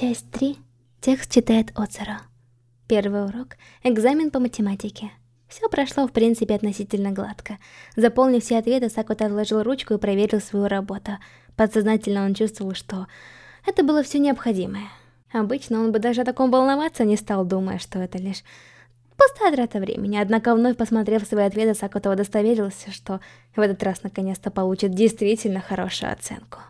Часть 3. Текст читает Оцеро. Первый урок. Экзамен по математике. Все прошло, в принципе, относительно гладко. Заполнив все ответы, Сакута отложил ручку и проверил свою работу. Подсознательно он чувствовал, что это было все необходимое. Обычно он бы даже о таком волноваться не стал, думая, что это лишь пустая трата времени. Однако, вновь посмотрев свои ответы, Сакута удостоверился, что в этот раз наконец-то получит действительно хорошую оценку.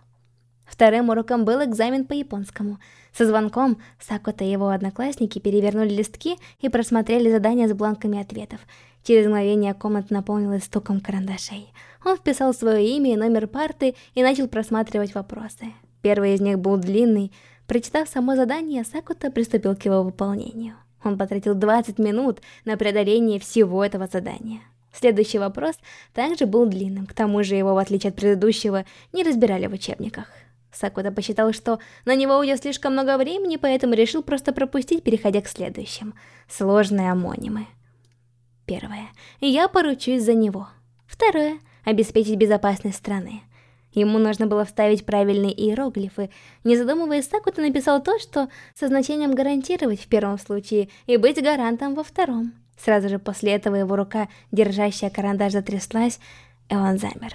Вторым уроком был экзамен по японскому. Со звонком Сакута и его одноклассники перевернули листки и просмотрели задания с бланками ответов. Через мгновение комната наполнилась стуком карандашей. Он вписал свое имя и номер парты и начал просматривать вопросы. Первый из них был длинный. Прочитав само задание, Сакута приступил к его выполнению. Он потратил 20 минут на преодоление всего этого задания. Следующий вопрос также был длинным, к тому же его, в отличие от предыдущего, не разбирали в учебниках. Сакута посчитал, что на него уйдет слишком много времени, поэтому решил просто пропустить, переходя к следующим. Сложные амонимы. Первое. Я поручусь за него. Второе. Обеспечить безопасность страны. Ему нужно было вставить правильные иероглифы. Не задумываясь, Сакута написал то, что со значением «гарантировать» в первом случае и быть гарантом во втором. Сразу же после этого его рука, держащая карандаш, затряслась, и он замер.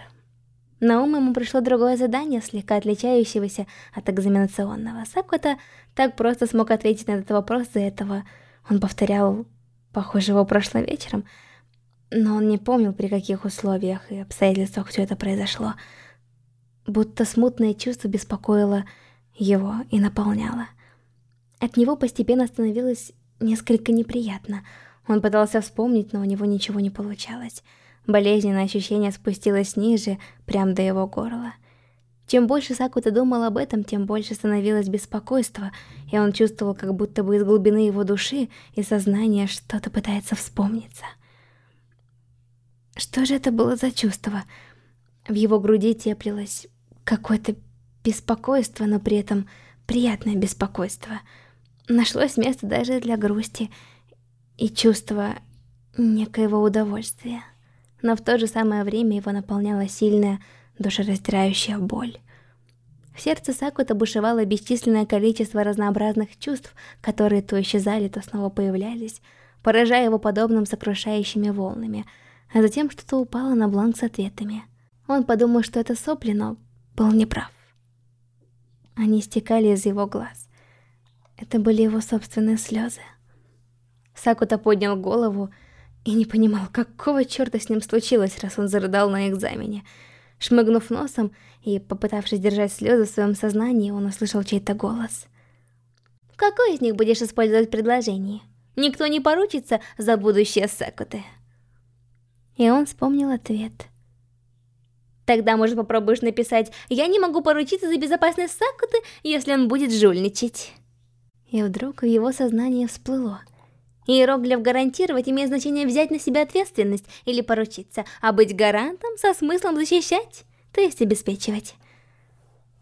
На ум ему пришло другое задание, слегка отличающегося от экзаменационного. Сакута так просто смог ответить на этот вопрос, из-за этого он повторял, похоже, его прошлым вечером, но он не помнил, при каких условиях и обстоятельствах все это произошло. Будто смутное чувство беспокоило его и наполняло. От него постепенно становилось несколько неприятно. Он пытался вспомнить, но у него ничего не получалось. Болезненное ощущение спустилось ниже, прямо до его горла. Чем больше Сакута думал об этом, тем больше становилось беспокойство, и он чувствовал, как будто бы из глубины его души и сознания что-то пытается вспомниться. Что же это было за чувство? В его груди теплилось какое-то беспокойство, но при этом приятное беспокойство. Нашлось место даже для грусти и чувства некоего удовольствия но в то же самое время его наполняла сильная, душераздирающая боль. В сердце Сакута бушевало бесчисленное количество разнообразных чувств, которые то исчезали, то снова появлялись, поражая его подобным сокрушающими волнами, а затем что-то упало на бланк с ответами. Он подумал, что это сопли, но был неправ. Они стекали из его глаз. Это были его собственные слезы. Сакута поднял голову и не понимал, какого черта с ним случилось, раз он зарыдал на экзамене. Шмыгнув носом и попытавшись держать слезы в своем сознании, он услышал чей-то голос. «Какой из них будешь использовать в предложении? Никто не поручится за будущее Секуты». И он вспомнил ответ. «Тогда, может, попробуешь написать «Я не могу поручиться за безопасность Сакуты, если он будет жульничать». И вдруг в его сознание всплыло – Иероглиф «гарантировать» имеет значение взять на себя ответственность или поручиться, а быть гарантом со смыслом защищать, то есть обеспечивать.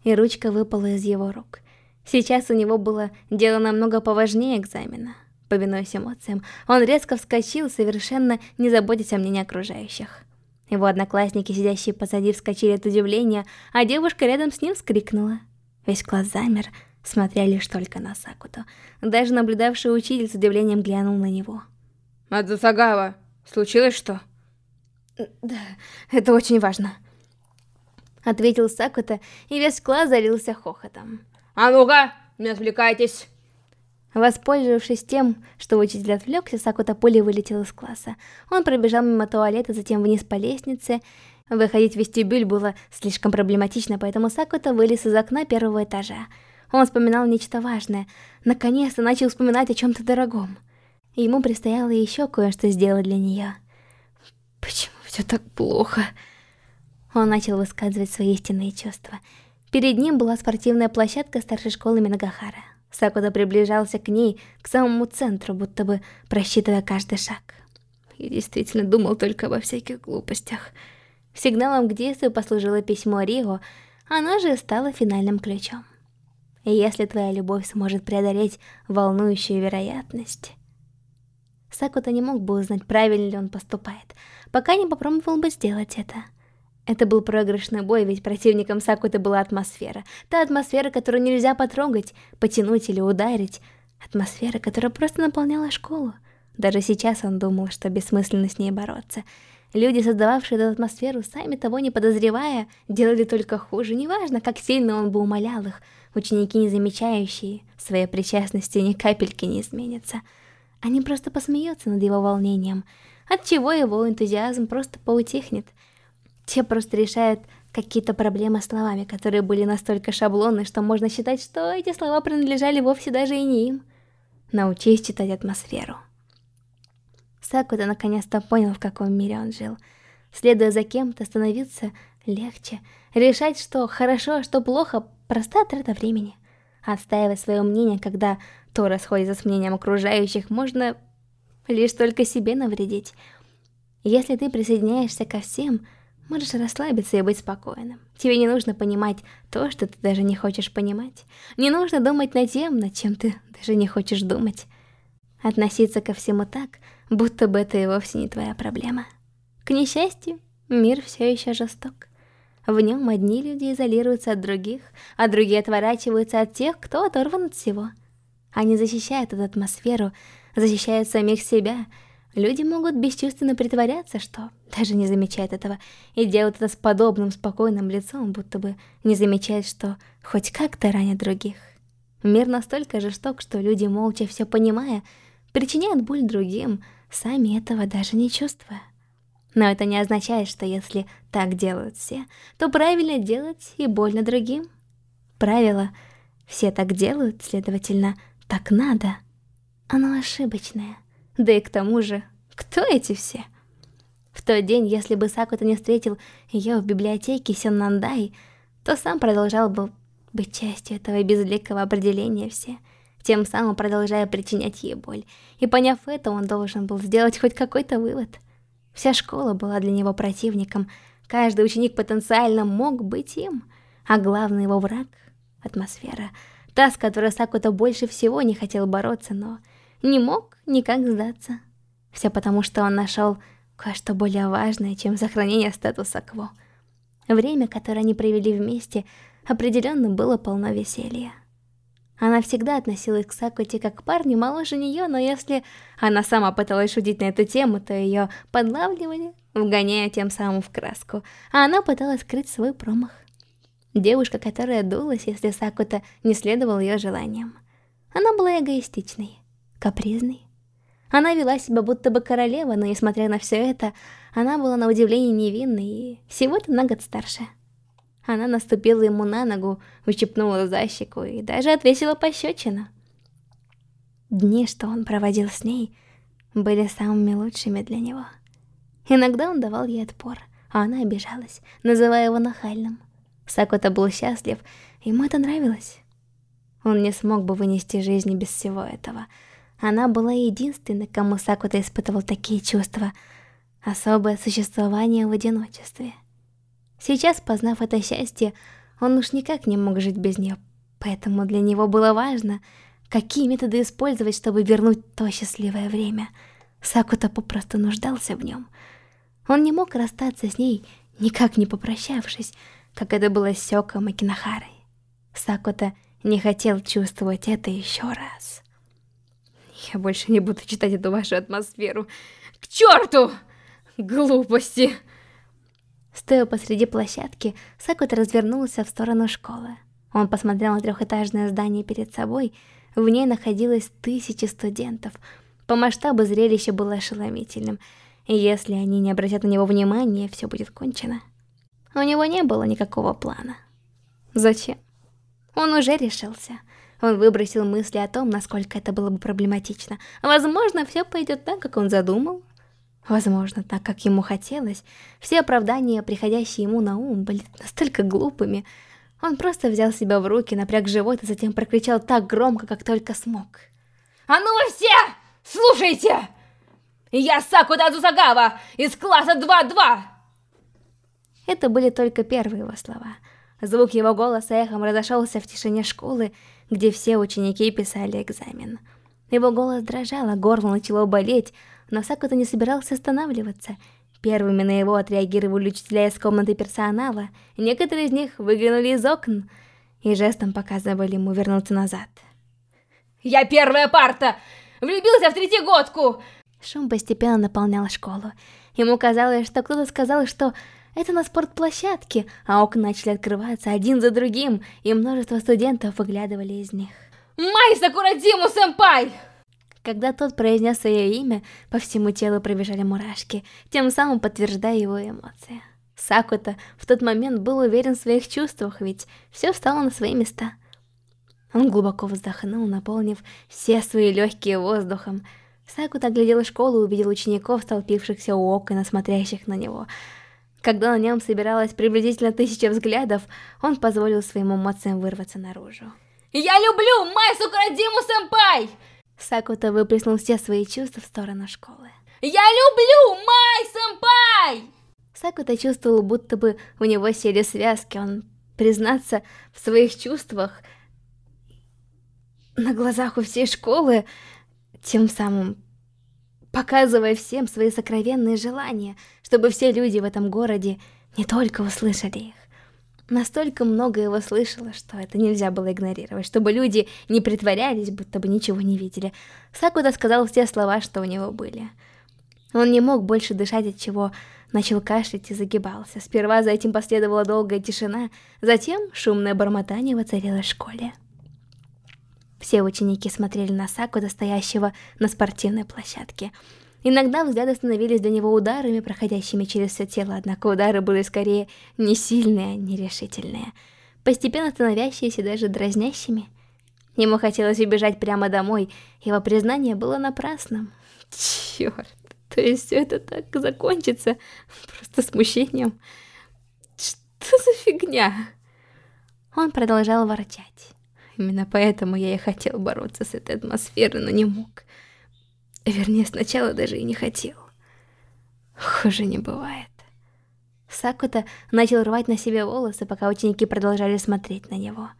И ручка выпала из его рук. Сейчас у него было дело намного поважнее экзамена. Повинуясь эмоциям, он резко вскочил, совершенно не заботясь о мнении окружающих. Его одноклассники, сидящие позади, вскочили от удивления, а девушка рядом с ним вскрикнула. Весь класс замер, смотря лишь только на Сакуту. Даже наблюдавший учитель с удивлением глянул на него. Адзусагава, случилось что? Да, это очень важно. Ответил Сакута, и весь класс залился хохотом. А ну-ка, не отвлекайтесь. Воспользовавшись тем, что учитель отвлекся, Сакута пулей вылетел из класса. Он пробежал мимо туалета, затем вниз по лестнице. Выходить в вестибюль было слишком проблематично, поэтому Сакута вылез из окна первого этажа. Он вспоминал нечто важное. Наконец-то начал вспоминать о чем-то дорогом. Ему предстояло еще кое-что сделать для нее. Почему все так плохо? Он начал высказывать свои истинные чувства. Перед ним была спортивная площадка старшей школы Минагахара. Сакуда приближался к ней, к самому центру, будто бы просчитывая каждый шаг. И действительно думал только обо всяких глупостях. Сигналом к действию послужило письмо Рио, оно же стало финальным ключом. Если твоя любовь сможет преодолеть волнующую вероятность... Сакута не мог бы узнать, правильно ли он поступает, пока не попробовал бы сделать это. Это был проигрышный бой, ведь противником Сакуты была атмосфера. Та атмосфера, которую нельзя потрогать, потянуть или ударить. Атмосфера, которая просто наполняла школу. Даже сейчас он думал, что бессмысленно с ней бороться. Люди, создававшие эту атмосферу, сами того не подозревая, делали только хуже. Неважно, как сильно он бы умолял их, ученики, не замечающие своей причастности, ни капельки не изменятся. Они просто посмеются над его волнением, отчего его энтузиазм просто поутихнет. Те просто решают какие-то проблемы словами, которые были настолько шаблонны, что можно считать, что эти слова принадлежали вовсе даже и не им. Научись читать атмосферу. Сакута наконец-то понял, в каком мире он жил. Следуя за кем-то, становиться легче. Решать, что хорошо, а что плохо, простая трата времени. Отстаивать свое мнение, когда то расходится с мнением окружающих, можно лишь только себе навредить. Если ты присоединяешься ко всем, можешь расслабиться и быть спокойным. Тебе не нужно понимать то, что ты даже не хочешь понимать. Не нужно думать над тем, над чем ты даже не хочешь думать. Относиться ко всему так, будто бы это и вовсе не твоя проблема. К несчастью, мир все еще жесток. В нем одни люди изолируются от других, а другие отворачиваются от тех, кто оторван от всего. Они защищают эту атмосферу, защищают самих себя. Люди могут бесчувственно притворяться, что даже не замечают этого, и делают это с подобным спокойным лицом, будто бы не замечают, что хоть как-то ранят других. Мир настолько жесток, что люди, молча все понимая, причиняют боль другим, сами этого даже не чувствуя. Но это не означает, что если так делают все, то правильно делать и больно другим. Правило «все так делают», следовательно, «так надо». Оно ошибочное. Да и к тому же, кто эти все? В тот день, если бы Сакута не встретил ее в библиотеке Сеннандай, то сам продолжал бы быть частью этого безликого определения все – тем самым продолжая причинять ей боль. И поняв это, он должен был сделать хоть какой-то вывод. Вся школа была для него противником, каждый ученик потенциально мог быть им, а главный его враг — атмосфера, та, с которой Сакута больше всего не хотел бороться, но не мог никак сдаться. Все потому, что он нашел кое-что более важное, чем сохранение статуса Кво. Время, которое они провели вместе, определенно было полно веселья. Она всегда относилась к Сакуте как к парню моложе нее, но если она сама пыталась шутить на эту тему, то ее подлавливали, вгоняя тем самым в краску, а она пыталась скрыть свой промах. Девушка, которая дулась, если Сакута не следовал ее желаниям. Она была эгоистичной, капризной. Она вела себя будто бы королева, но несмотря на все это, она была на удивление невинной и всего-то на год старше. Она наступила ему на ногу, ущипнула за щеку и даже отвесила пощечину. Дни, что он проводил с ней, были самыми лучшими для него. Иногда он давал ей отпор, а она обижалась, называя его нахальным. Сакута был счастлив, ему это нравилось. Он не смог бы вынести жизни без всего этого. Она была единственной, кому Сакута испытывал такие чувства. Особое существование в одиночестве. Сейчас, познав это счастье, он уж никак не мог жить без нее, поэтому для него было важно, какие методы использовать, чтобы вернуть то счастливое время. Сакута попросту нуждался в нем. Он не мог расстаться с ней, никак не попрощавшись, как это было с Сёком и Кинохарой. Сакута не хотел чувствовать это еще раз. Я больше не буду читать эту вашу атмосферу. К черту! Глупости! Стоя посреди площадки, Сакута развернулся в сторону школы. Он посмотрел на трехэтажное здание перед собой, в ней находилось тысячи студентов. По масштабу зрелище было ошеломительным, если они не обратят на него внимания, все будет кончено. У него не было никакого плана. Зачем? Он уже решился. Он выбросил мысли о том, насколько это было бы проблематично. Возможно, все пойдет так, как он задумал, Возможно, так как ему хотелось, все оправдания, приходящие ему на ум, были настолько глупыми. Он просто взял себя в руки, напряг живот и затем прокричал так громко, как только смог. «А ну вы все! Слушайте! Я Сакуда Зусагава из класса 2-2!» Это были только первые его слова. Звук его голоса эхом разошелся в тишине школы, где все ученики писали экзамен. Его голос дрожал, а горло начало болеть, но Сакута не собирался останавливаться. Первыми на его отреагировали учителя из комнаты персонала, некоторые из них выглянули из окон и жестом показывали ему вернуться назад. «Я первая парта! Влюбился в третьегодку!» Шум постепенно наполнял школу. Ему казалось, что кто-то сказал, что это на спортплощадке, а окна начали открываться один за другим, и множество студентов выглядывали из них. «Май Сакурадиму-сэмпай!» Когда тот произнес свое имя, по всему телу пробежали мурашки, тем самым подтверждая его эмоции. Сакута в тот момент был уверен в своих чувствах, ведь все встало на свои места. Он глубоко вздохнул, наполнив все свои легкие воздухом. Сакута оглядел школу и увидел учеников, столпившихся у окна, смотрящих на него. Когда на нем собиралось приблизительно тысяча взглядов, он позволил своим эмоциям вырваться наружу. «Я люблю Май Сакурадиму-сэмпай!» Сакута выплеснул все свои чувства в сторону школы. «Я люблю Май-сэмпай!» Сакута чувствовал, будто бы у него сели связки. Он признаться в своих чувствах на глазах у всей школы, тем самым показывая всем свои сокровенные желания, чтобы все люди в этом городе не только услышали их, Настолько много его слышала, что это нельзя было игнорировать, чтобы люди не притворялись, будто бы ничего не видели. Сакуда сказал все слова, что у него были. Он не мог больше дышать, от чего начал кашлять и загибался. Сперва за этим последовала долгая тишина, затем шумное бормотание воцарилось в школе. Все ученики смотрели на Сакуда, стоящего на спортивной площадке. Иногда взгляды становились для него ударами, проходящими через все тело, однако удары были скорее не сильные, а нерешительные, постепенно становящиеся даже дразнящими. Ему хотелось убежать прямо домой, его признание было напрасным. Черт, то есть все это так закончится просто смущением? Что за фигня? Он продолжал ворчать. Именно поэтому я и хотел бороться с этой атмосферой, но не мог. Вернее, сначала даже и не хотел. Хуже не бывает. Сакута начал рвать на себе волосы, пока ученики продолжали смотреть на него.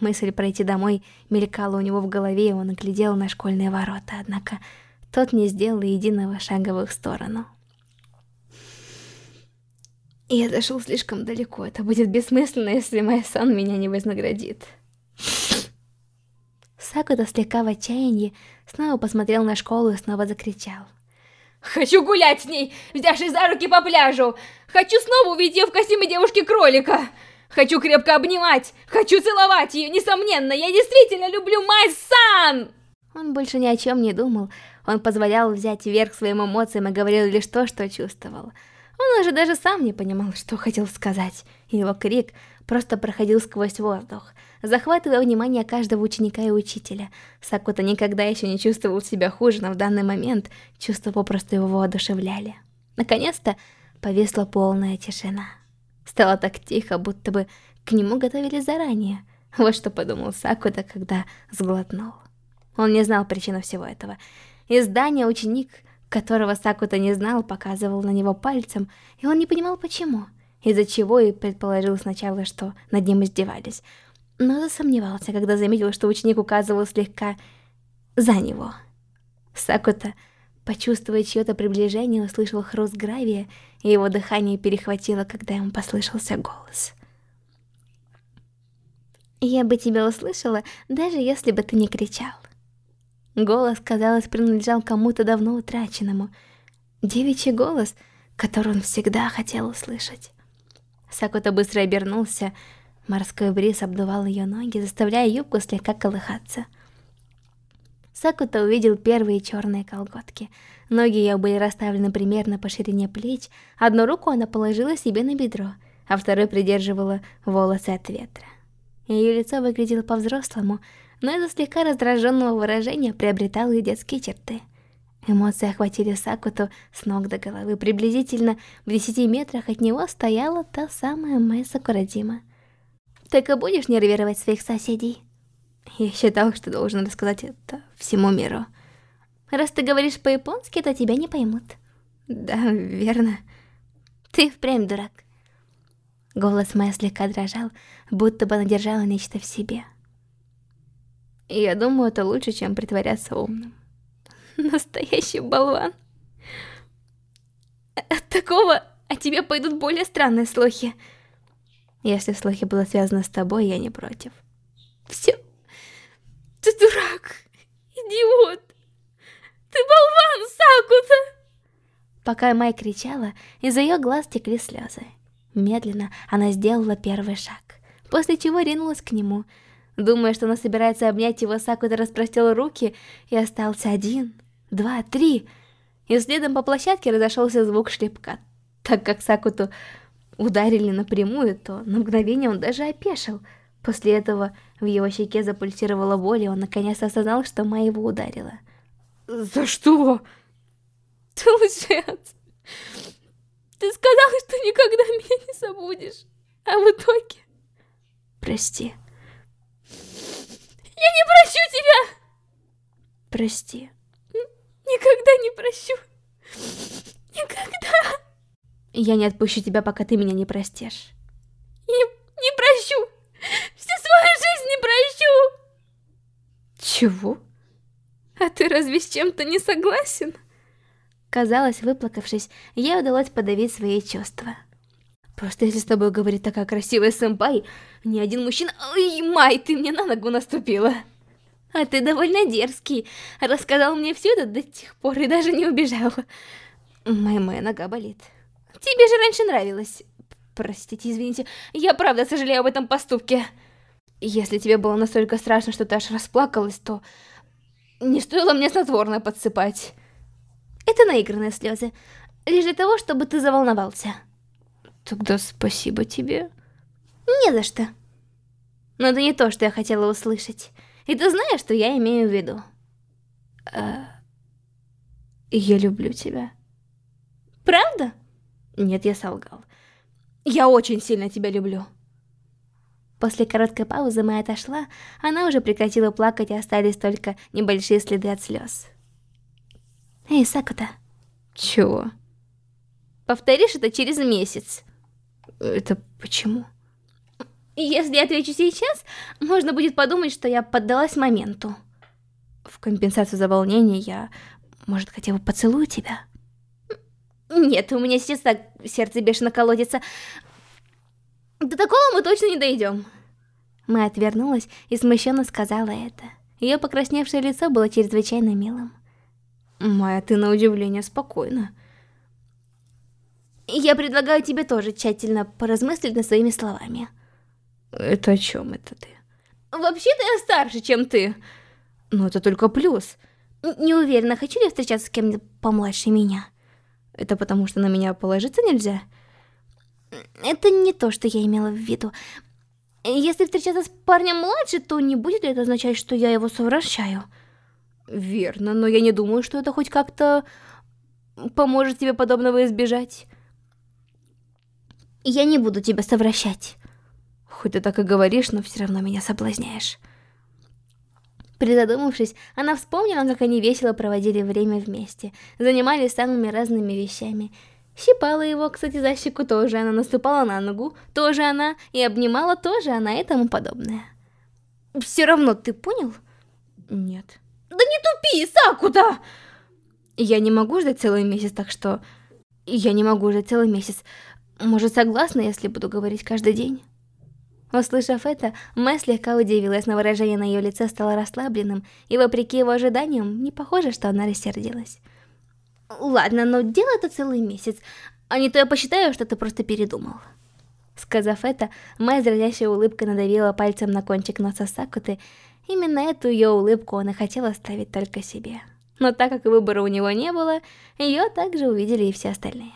Мысль пройти домой мелькала у него в голове, и он оглядел на школьные ворота, однако тот не сделал единого шага в их сторону. Я зашел слишком далеко, это будет бессмысленно, если моя сан меня не вознаградит. Сакута слегка в отчаянии снова посмотрел на школу и снова закричал. «Хочу гулять с ней, взявшись за руки по пляжу! Хочу снова увидеть ее в костюме девушки-кролика! Хочу крепко обнимать! Хочу целовать ее! Несомненно, я действительно люблю Май-сан!» Он больше ни о чем не думал. Он позволял взять вверх своим эмоциям и говорил лишь то, что чувствовал. Он уже даже сам не понимал, что хотел сказать. Его крик просто проходил сквозь воздух захватывая внимание каждого ученика и учителя. Сакута никогда еще не чувствовал себя хуже, но в данный момент чувства попросту его воодушевляли. Наконец-то повисла полная тишина. Стало так тихо, будто бы к нему готовили заранее. Вот что подумал Сакута, когда сглотнул. Он не знал причину всего этого. Из здания ученик, которого Сакута не знал, показывал на него пальцем, и он не понимал почему. Из-за чего и предположил сначала, что над ним издевались но засомневался, когда заметил, что ученик указывал слегка за него. Сакута, почувствуя чье-то приближение, услышал хруст гравия, и его дыхание перехватило, когда ему послышался голос. «Я бы тебя услышала, даже если бы ты не кричал». Голос, казалось, принадлежал кому-то давно утраченному. Девичий голос, который он всегда хотел услышать. Сакута быстро обернулся, Морской бриз обдувал ее ноги, заставляя юбку слегка колыхаться. Сакута увидел первые черные колготки. Ноги ее были расставлены примерно по ширине плеч, одну руку она положила себе на бедро, а второй придерживала волосы от ветра. Ее лицо выглядело по-взрослому, но из-за слегка раздраженного выражения приобретало и детские черты. Эмоции охватили Сакуту с ног до головы. Приблизительно в десяти метрах от него стояла та самая Мэй Сакурадима. Так и будешь нервировать своих соседей? Я считал, что должен рассказать это всему миру. Раз ты говоришь по-японски, то тебя не поймут. Да, верно. Ты впрямь дурак. Голос моя слегка дрожал, будто бы она держала нечто в себе. Я думаю, это лучше, чем притворяться умным. Настоящий болван. От такого о тебе пойдут более странные слухи. Если слухи будут связаны с тобой, я не против. Все. Ты дурак. Идиот. Ты болван, Сакута. Пока Май кричала, из ее глаз текли слезы. Медленно она сделала первый шаг, после чего ринулась к нему. Думая, что она собирается обнять его, Сакута распростел руки, и остался один, два, три. И следом по площадке разошелся звук шлепка. Так как Сакуту ударили напрямую, то на мгновение он даже опешил. После этого в его щеке запульсировала боль, и он наконец осознал, что Май его ударила. «За что?» «Ты лжец! Ты сказал, что никогда меня не забудешь, а в итоге...» «Прости». «Я не прощу тебя!» «Прости». «Никогда не прощу! Никогда!» Я не отпущу тебя, пока ты меня не простишь. Не, не прощу! Всю свою жизнь не прощу! Чего? А ты разве с чем-то не согласен? Казалось, выплакавшись, ей удалось подавить свои чувства. Просто если с тобой говорит такая красивая сэмпай, ни один мужчина... Ой, Май, ты мне на ногу наступила. А ты довольно дерзкий. Рассказал мне все это до тех пор и даже не убежала. Моя, моя нога болит. Тебе же раньше нравилось. Простите, извините, я правда сожалею об этом поступке. Если тебе было настолько страшно, что ты аж расплакалась, то не стоило мне снотворное подсыпать. Это наигранные слезы, лишь для того, чтобы ты заволновался. Тогда спасибо тебе. Не за что. Но это не то, что я хотела услышать. И ты знаешь, что я имею в виду. А... Я люблю тебя. Правда? Нет, я солгал. Я очень сильно тебя люблю. После короткой паузы Мэй отошла, она уже прекратила плакать, и остались только небольшие следы от слез. Эй, Сакута. Чего? Повторишь это через месяц. Это почему? Если я отвечу сейчас, можно будет подумать, что я поддалась моменту. В компенсацию за волнение я, может, хотя бы поцелую тебя? Нет, у меня сейчас так сердце бешено колодится. До такого мы точно не дойдем. Мэй отвернулась и смущенно сказала это. Ее покрасневшее лицо было чрезвычайно милым. Майя, ты на удивление спокойна. Я предлагаю тебе тоже тщательно поразмыслить над своими словами. Это о чем это ты? Вообще-то я старше, чем ты. Но это только плюс. Не уверена, хочу ли я встречаться с кем-нибудь помладше меня. Это потому, что на меня положиться нельзя? Это не то, что я имела в виду. Если встречаться с парнем младше, то не будет ли это означать, что я его совращаю? Верно, но я не думаю, что это хоть как-то поможет тебе подобного избежать. Я не буду тебя совращать. Хоть ты так и говоришь, но все равно меня соблазняешь. Призадумавшись, она вспомнила, как они весело проводили время вместе, занимались самыми разными вещами. Щипала его, кстати, за щеку тоже она, наступала на ногу, тоже она, и обнимала тоже она и тому подобное. Все равно, ты понял? Нет. Да не тупи, Сакута! Я не могу ждать целый месяц, так что... Я не могу ждать целый месяц. Может, согласна, если буду говорить каждый день? Услышав это, Мэ слегка удивилась, но выражение на ее лице стало расслабленным, и вопреки его ожиданиям, не похоже, что она рассердилась. «Ладно, но делай это целый месяц, а не то я посчитаю, что ты просто передумал». Сказав это, Мэ с дрожащей улыбкой надавила пальцем на кончик носа Сакуты. Именно эту ее улыбку она хотела оставить только себе. Но так как выбора у него не было, ее также увидели и все остальные.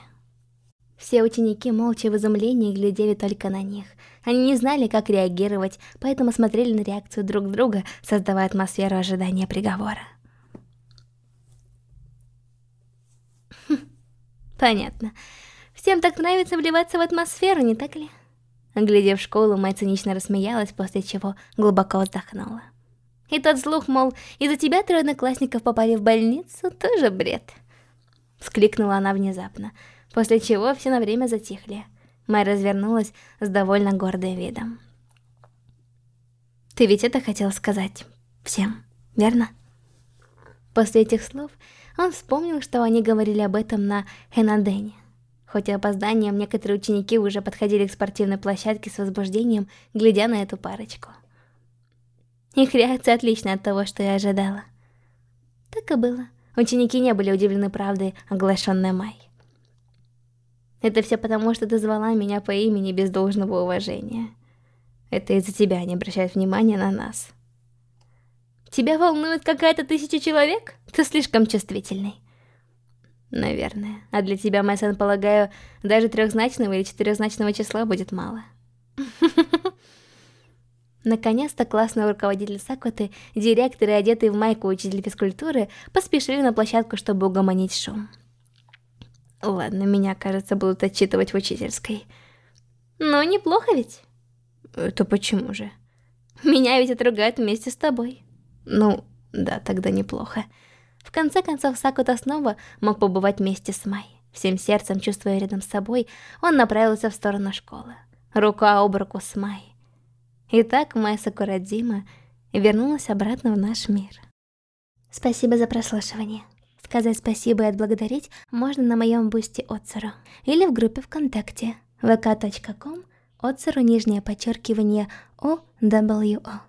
Все ученики молча в изумлении глядели только на них. Они не знали, как реагировать, поэтому смотрели на реакцию друг друга, создавая атмосферу ожидания приговора. Хм, понятно. Всем так нравится вливаться в атмосферу, не так ли? Глядя в школу, Май цинично рассмеялась, после чего глубоко вздохнула. И тот слух, мол, из-за тебя трое одноклассников попали в больницу, тоже бред. Вскликнула она внезапно после чего все на время затихли. Май развернулась с довольно гордым видом. «Ты ведь это хотел сказать всем, верно?» После этих слов он вспомнил, что они говорили об этом на Хенадене. Хоть и опозданием, некоторые ученики уже подходили к спортивной площадке с возбуждением, глядя на эту парочку. Их реакция отличная от того, что я ожидала. Так и было. Ученики не были удивлены правдой, оглашенной Май. Это все потому, что ты звала меня по имени без должного уважения. Это из-за тебя не обращают внимания на нас. Тебя волнует какая-то тысяча человек? Ты слишком чувствительный. Наверное. А для тебя, Мэйсон, полагаю, даже трехзначного или четырехзначного числа будет мало. Наконец-то классный руководитель Сакуты, директор и одетый в майку учитель физкультуры поспешили на площадку, чтобы угомонить шум. Ладно, меня, кажется, будут отчитывать в учительской. Но неплохо ведь? Это почему же? Меня ведь отругают вместе с тобой. Ну, да, тогда неплохо. В конце концов, Сакута снова мог побывать вместе с Май. Всем сердцем, чувствуя рядом с собой, он направился в сторону школы. Рука об руку с Май. Итак, Май Сакурадзима вернулась обратно в наш мир. Спасибо за прослушивание. Сказать спасибо и отблагодарить можно на моем бусте Оцеру или в группе ВКонтакте vk.com Оцеру нижнее подчеркивание OWO.